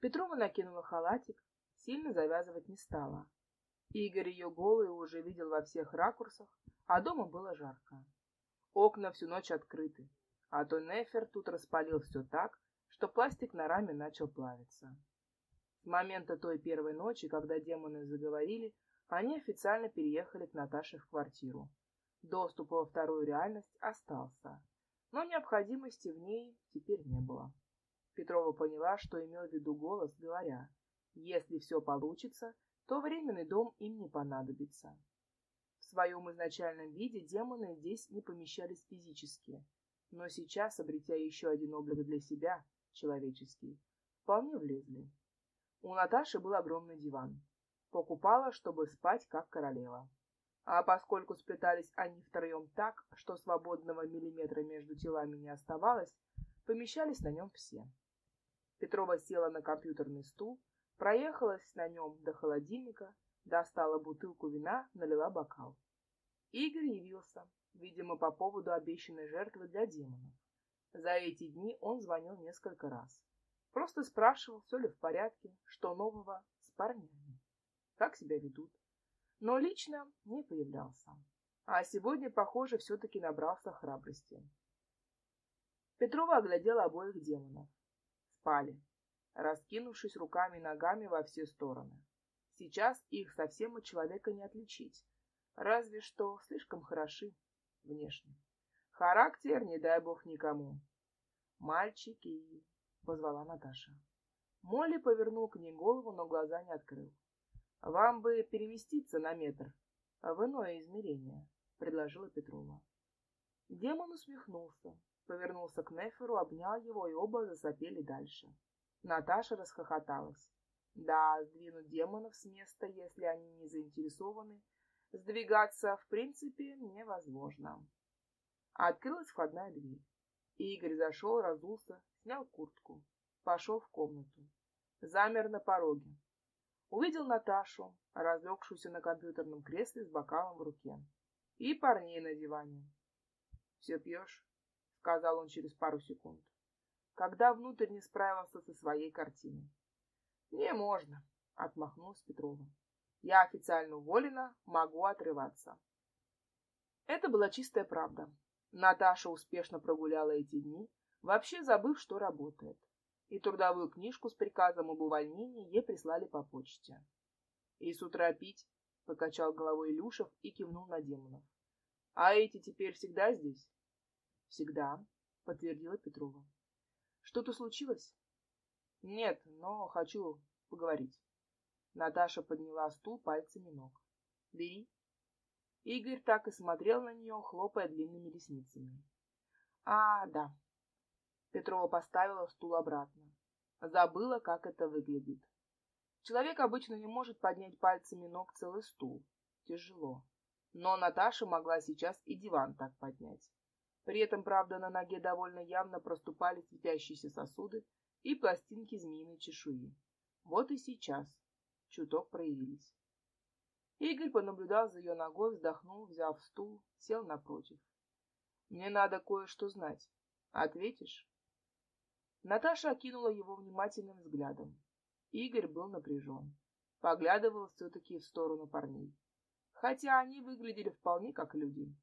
Петрова накинула халатик, сильно завязывать не стала. Игорь ее голую уже видел во всех ракурсах, а дома было жарко. Окна всю ночь открыты, а то Нефер тут распалил все так, что пластик на раме начал плавиться. С момента той первой ночи, когда демоны заговорили, они официально переехали к Наташе в квартиру. Доступ во вторую реальность остался, но необходимости в ней теперь не было. Петрова поняла, что имел в виду голос, говоря, если все получится, то временный дом им не понадобится. В своем изначальном виде демоны здесь не помещались физически, но сейчас, обретя еще один облик для себя, человеческий, вполне влезли. У Наташи был огромный диван. Покупала, чтобы спать как королева. А поскольку сплетались они втроем так, что свободного миллиметра между телами не оставалось, помещались на нем все. Петрова села на компьютерный стул, проехалась на нем до холодильника, достала бутылку вина, налила бокал. Игорь явился, видимо, по поводу обещанной жертвы для демонов. За эти дни он звонил несколько раз. Просто спрашивал, все ли в порядке, что нового с парнями, как себя ведут. Но лично не появлялся. А сегодня, похоже, все-таки набрался храбрости. Петрова оглядела обоих демонов. Спали, раскинувшись руками и ногами во все стороны. Сейчас их совсем от человека не отличить, разве что слишком хороши внешне. Характер, не дай бог никому. «Мальчики!» — позвала Наташа. Молли повернул к ней голову, но глаза не открыл. «Вам бы переместиться на метр, в иное измерение», — предложила Петрова. Демон усмехнулся, повернулся к Неферу, обнял его, и оба засопели дальше. Наташа расхохоталась. Да, сдвинуть демонов с места, если они не заинтересованы, сдвигаться в принципе невозможно. Открылась входная дверь. Игорь зашел, разулся, снял куртку, пошел в комнату. Замер на пороге. Увидел Наташу, разлегшуюся на компьютерном кресле с бокалом в руке, и парней на диване. — Все пьешь? — сказал он через пару секунд, когда внутрь не справился со своей картиной. — Не можно, — отмахнулась Петрова. — Я официально уволена, могу отрываться. Это была чистая правда. Наташа успешно прогуляла эти дни, вообще забыв, что работает. И трудовую книжку с приказом об увольнении ей прислали по почте. «И с утра пить?» — покачал головой Илюшев и кивнул на демонов. «А эти теперь всегда здесь?» «Всегда», — подтвердила Петрова. «Что-то случилось?» «Нет, но хочу поговорить». Наташа подняла стул пальцами ног. «Бери». Игорь так и смотрел на нее, хлопая длинными ресницами. А, да. Петрова поставила стул обратно. Забыла, как это выглядит. Человек обычно не может поднять пальцами ног целый стул. Тяжело. Но Наташа могла сейчас и диван так поднять. При этом, правда, на ноге довольно явно проступали светящиеся сосуды и пластинки змеиной чешуи. Вот и сейчас чуток проявились. Игорь понаблюдал за ее ногой, вздохнул, взяв стул, сел напротив. «Мне надо кое-что знать. Ответишь?» Наташа окинула его внимательным взглядом. Игорь был напряжен. Поглядывал все-таки в сторону парней. Хотя они выглядели вполне как люди.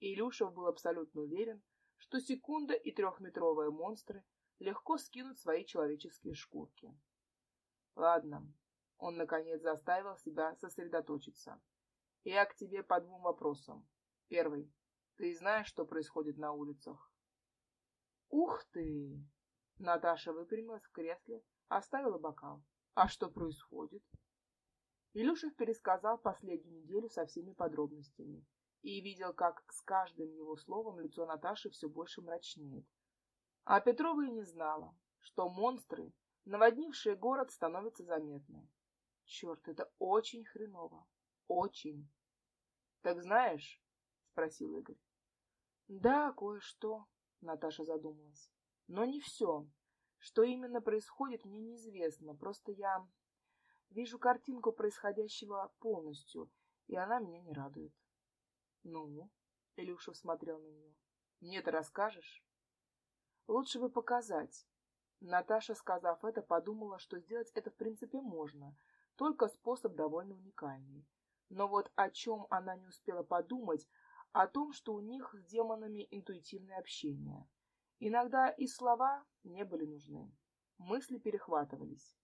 Илюшев был абсолютно уверен, что секунда и трехметровые монстры легко скинут свои человеческие шкурки. Ладно, он, наконец, заставил себя сосредоточиться. Я к тебе по двум вопросам. Первый. Ты знаешь, что происходит на улицах? Ух ты! Наташа выпрямилась в кресле, оставила бокал. А что происходит? Илюшев пересказал последнюю неделю со всеми подробностями и видел, как с каждым его словом лицо Наташи все больше мрачнеет. А Петрова и не знала, что монстры, наводнившие город, становятся заметны. Черт, это очень хреново. Очень. Так знаешь? Спросил Игорь. Да, кое-что, Наташа задумалась. Но не все. Что именно происходит, мне неизвестно. Просто я вижу картинку происходящего полностью, и она меня не радует. Ну, Илюша смотрел на нее. Мне ты расскажешь? Лучше бы показать. Наташа, сказав это, подумала, что сделать это в принципе можно, только способ довольно уникальный. Но вот о чем она не успела подумать, о том, что у них с демонами интуитивное общение. Иногда и слова не были нужны. Мысли перехватывались.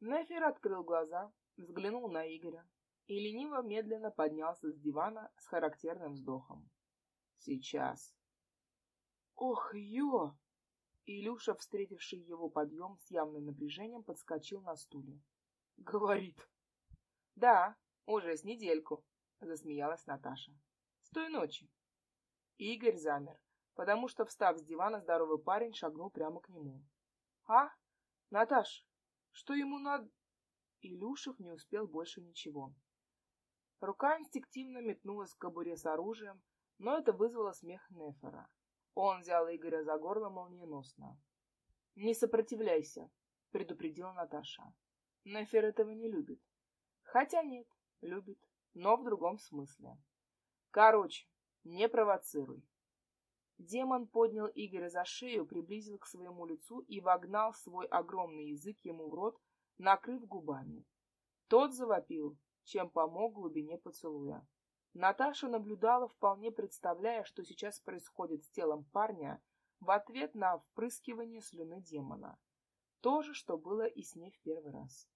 Нефер открыл глаза, взглянул на Игоря и лениво медленно поднялся с дивана с характерным вздохом. «Сейчас». «Ох, ё!» Илюша, встретивший его подъем с явным напряжением, подскочил на стуле. «Говорит». «Да, уже с недельку», — засмеялась Наташа. «С той ночи». Игорь замер, потому что, встав с дивана, здоровый парень шагнул прямо к нему. «А? Наташ, что ему надо...» Илюшев не успел больше ничего. Рука инстинктивно метнулась к кобуре с оружием, но это вызвало смех Нефера. Он взял Игоря за горло молниеносно. «Не сопротивляйся», — предупредила Наташа. Нефер этого не любит. Хотя нет, любит, но в другом смысле. Короче, не провоцируй. Демон поднял Игоря за шею, приблизил к своему лицу и вогнал свой огромный язык ему в рот, накрыв губами. Тот завопил, чем помог глубине поцелуя. Наташа наблюдала, вполне представляя, что сейчас происходит с телом парня в ответ на впрыскивание слюны демона. То же, что было и с ней в первый раз.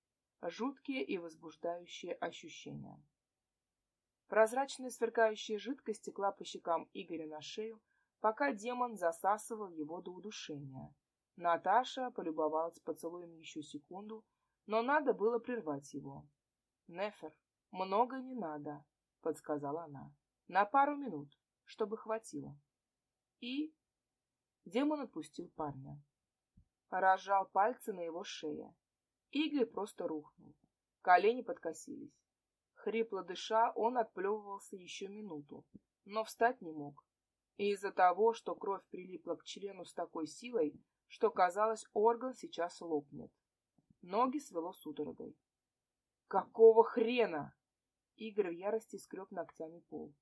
Жуткие и возбуждающие ощущения. Прозрачная сверкающая жидкость текла по щекам Игоря на шею, пока демон засасывал его до удушения. Наташа полюбовалась поцелуем еще секунду, но надо было прервать его. «Нефер, много не надо», — подсказала она. «На пару минут, чтобы хватило». И демон отпустил парня. Разжал пальцы на его шее. Игорь просто рухнул. Колени подкосились. Хрипло дыша, он отплевывался еще минуту, но встать не мог. И из-за того, что кровь прилипла к члену с такой силой, что казалось, орган сейчас лопнет. Ноги свело судорогой. «Какого хрена?» Игорь в ярости скреб ногтями пол.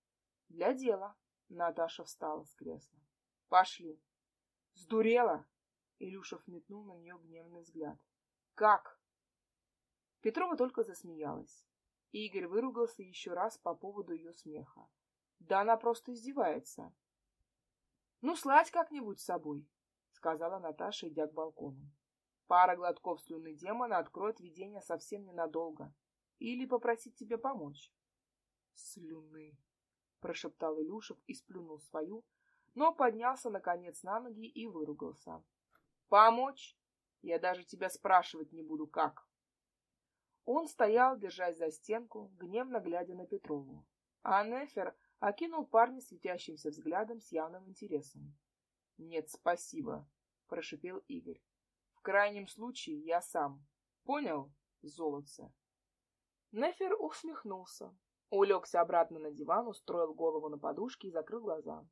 «Для дела». Наташа встала с кресла. «Пошли». «Сдурела?» Илюшев метнул на нее гневный взгляд. «Как?» Петрова только засмеялась. Игорь выругался еще раз по поводу ее смеха. Да она просто издевается. «Ну, слазь как-нибудь с собой», — сказала Наташа, идя к балкону. Пара глотков слюны демона откроет видение совсем ненадолго. Или попросить тебе помочь. Слюны, прошептал Илюшев и сплюнул свою, но поднялся наконец на ноги и выругался. Помочь? Я даже тебя спрашивать не буду, как. Он стоял, держась за стенку, гневно глядя на Петрову. А Нефер окинул парня светящимся взглядом с явным интересом. «Нет, спасибо», — прошипел Игорь. В крайнем случае я сам. Понял, золотце? Нефер усмехнулся, улегся обратно на диван, устроил голову на подушке и закрыл глаза.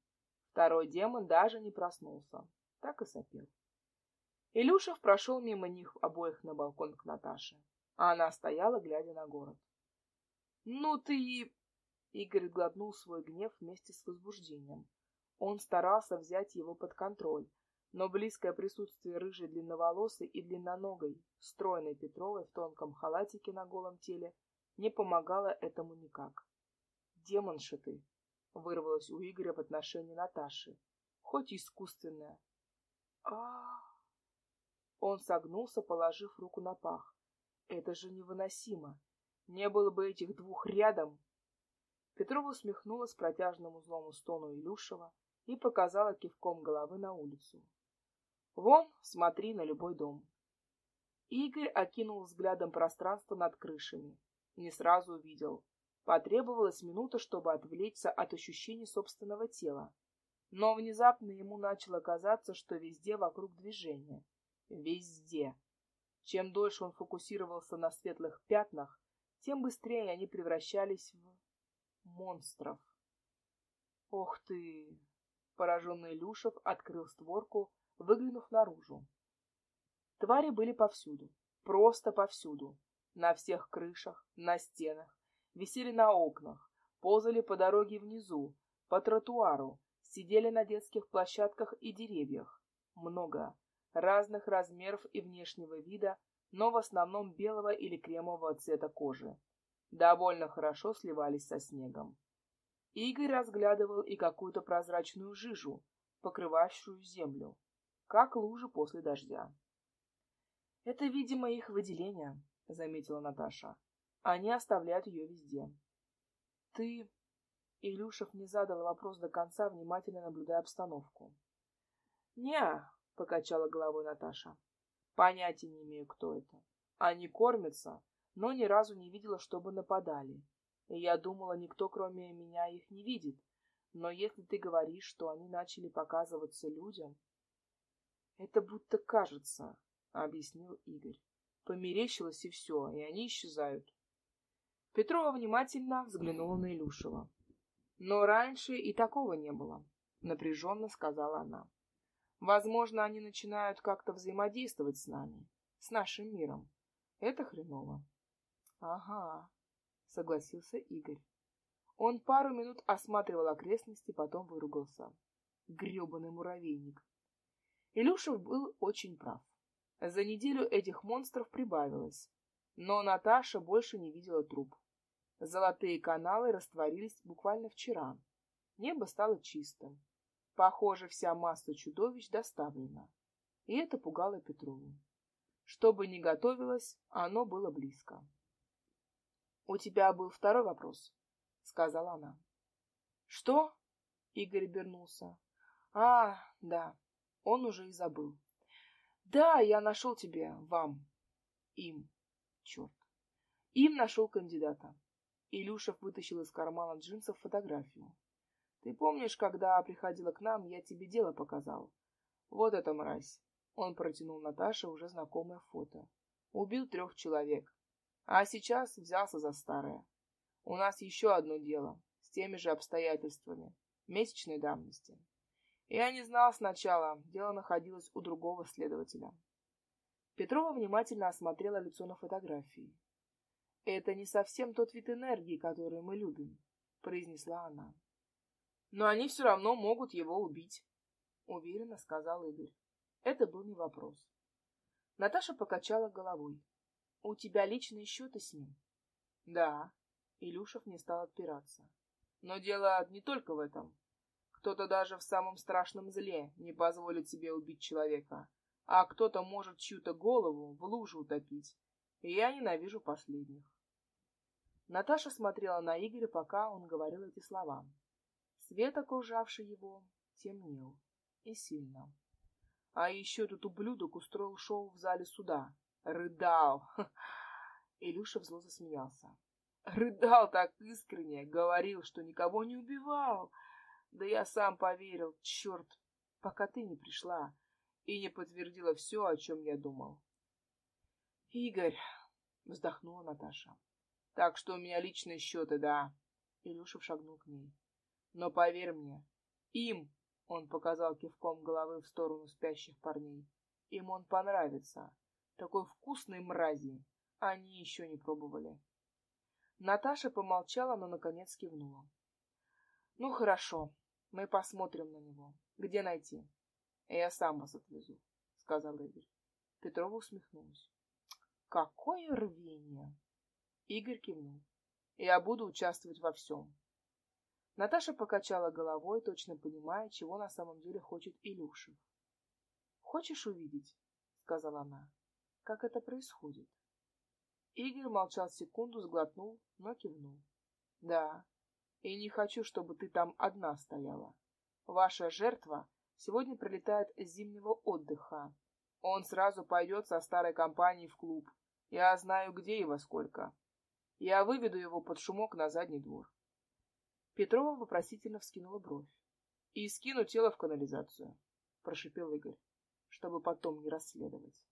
Второй демон даже не проснулся, так и сопел. Илюшев прошел мимо них обоих на балкон к Наташе, а она стояла, глядя на город. «Ну ты...» Игорь глотнул свой гнев вместе с возбуждением. Он старался взять его под контроль, но близкое присутствие рыжей длинноволосой и длинноногой, стройной Петровой в тонком халатике на голом теле не помогало этому никак. «Демонша ты!» — вырвалось у Игоря в отношении Наташи, хоть и искусственная. а Он согнулся, положив руку на пах. «Это же невыносимо! Не было бы этих двух рядом!» Петрова усмехнулась протяжному злому стону Илюшева и показала кивком головы на улицу. Вон, смотри на любой дом. Игорь окинул взглядом пространство над крышами. Не сразу увидел. Потребовалась минута, чтобы отвлечься от ощущений собственного тела. Но внезапно ему начало казаться, что везде вокруг движения. Везде. Чем дольше он фокусировался на светлых пятнах, тем быстрее они превращались в монстров. «Ох ты!» Пораженный Люшев открыл створку, выглянув наружу. Твари были повсюду, просто повсюду. На всех крышах, на стенах, висели на окнах, ползали по дороге внизу, по тротуару, сидели на детских площадках и деревьях. Много. разных размеров и внешнего вида, но в основном белого или кремового цвета кожи. Довольно хорошо сливались со снегом. Игорь разглядывал и какую-то прозрачную жижу, покрывающую землю, как лужи после дождя. «Это, видимо, их выделение», — заметила Наташа. «Они оставляют ее везде». «Ты...» Илюшев не задал вопрос до конца, внимательно наблюдая обстановку. «Не-а», покачала головой Наташа. Понятия не имею, кто это. Они кормятся, но ни разу не видела, чтобы нападали. И я думала, никто, кроме меня, их не видит. Но если ты говоришь, что они начали показываться людям... Это будто кажется, — объяснил Игорь. Померещилось и все, и они исчезают. Петрова внимательно взглянула на Илюшева. Но раньше и такого не было, — напряженно сказала она. Возможно, они начинают как-то взаимодействовать с нами, с нашим миром. Это хреново. Ага, согласился Игорь. Он пару минут осматривал окрестности, потом выругался. Гребаный муравейник. Илюшев был очень прав. За неделю этих монстров прибавилось, но Наташа больше не видела труп. Золотые каналы растворились буквально вчера. Небо стало чистым. Похоже, вся масса чудовищ доставлена. И это пугало Петрову. Что бы ни готовилось, оно было близко. — У тебя был второй вопрос, — сказала она. — Что? — Игорь обернулся. — А, да, он уже и забыл. — Да, я нашел тебе, вам, им, черт. Им нашел кандидата. Илюшев вытащил из кармана джинсов фотографию. Ты помнишь, когда приходила к нам, я тебе дело показал? Вот эта мразь. Он протянул Наташе уже знакомое фото. Убил трех человек. А сейчас взялся за старое. У нас еще одно дело, с теми же обстоятельствами, месячной давности. Я не знал сначала, дело находилось у другого следователя. Петрова внимательно осмотрела лицо на фотографии. «Это не совсем тот вид энергии, который мы любим», — произнесла она. Но они все равно могут его убить, — уверенно сказал Игорь. Это был не вопрос. Наташа покачала головой. — У тебя личные счеты с ним? — Да. Илюшев не стал отпираться. Но дело не только в этом. Кто-то даже в самом страшном зле не позволит себе убить человека, а кто-то может чью-то голову в лужу утопить. И я ненавижу последних. Наташа смотрела на Игоря, пока он говорил эти слова. Свет, окружавший его, темнел. И сильно. А еще этот ублюдок устроил шоу в зале суда. Рыдал. Илюша зло засмеялся. Рыдал так искренне, говорил, что никого не убивал. Да я сам поверил, черт, пока ты не пришла и не подтвердила все, о чем я думал. Игорь, вздохнула Наташа. Так что у меня личные счеты, да. Илюша шагнул к ней. Но поверь мне, им, он показал кивком головы в сторону спящих парней, им он понравится. Такой вкусной мрази они еще не пробовали. Наташа помолчала, но наконец кивнула. Ну хорошо, мы посмотрим на него. Где найти? Я сам вас отвезу, сказал Игорь. Петрова усмехнулась. Какое рвение! Игорь кивнул. Я буду участвовать во всем. Наташа покачала головой, точно понимая, чего на самом деле хочет Илюшев. «Хочешь увидеть?» — сказала она. «Как это происходит?» Игорь молчал секунду, сглотнул, но кивнул. «Да, и не хочу, чтобы ты там одна стояла. Ваша жертва сегодня прилетает с зимнего отдыха. Он сразу пойдет со старой компанией в клуб. Я знаю, где и во сколько. Я выведу его под шумок на задний двор. Петрова вопросительно вскинула бровь. — И скину тело в канализацию, — прошипел Игорь, — чтобы потом не расследовать.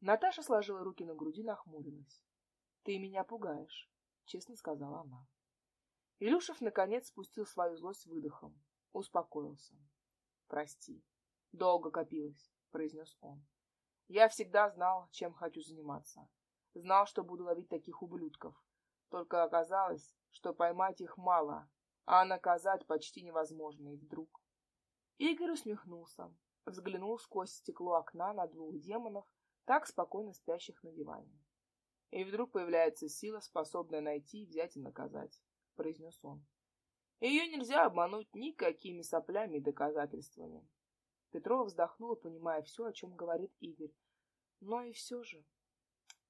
Наташа сложила руки на груди, нахмурилась. — Ты меня пугаешь, — честно сказала она. Илюшев, наконец, спустил свою злость выдохом. Успокоился. — Прости. Долго копилось, — произнес он. Я всегда знал, чем хочу заниматься. Знал, что буду ловить таких ублюдков. Только оказалось, что поймать их мало, а наказать почти невозможно. И вдруг... Игорь усмехнулся. взглянул сквозь стекло окна на двух демонов, так спокойно спящих на диване. И вдруг появляется сила, способная найти, взять и наказать, — произнес он. Ее нельзя обмануть никакими соплями и доказательствами. Петрова вздохнула, понимая все, о чем говорит Игорь. Но и все же...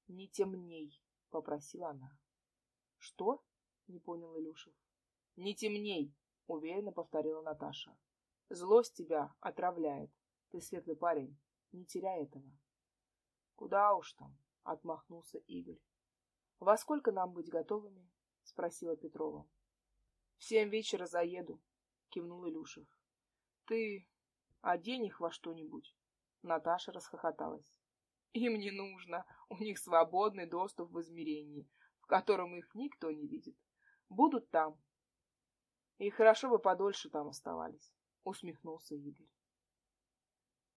— Не темней, — попросила она. — Что? — не понял Илюшев. — Не темней, — уверенно повторила Наташа. — Злость тебя отравляет. Ты светлый парень, не теряй этого. — Куда уж там, — отмахнулся Игорь. — Во сколько нам быть готовыми? — спросила Петрова. — В семь вечера заеду, — кивнул Илюшев. — Ты одень их во что-нибудь. Наташа расхохоталась. Им не нужно, у них свободный доступ в измерении, в котором их никто не видит. Будут там. И хорошо бы подольше там оставались, усмехнулся Игорь.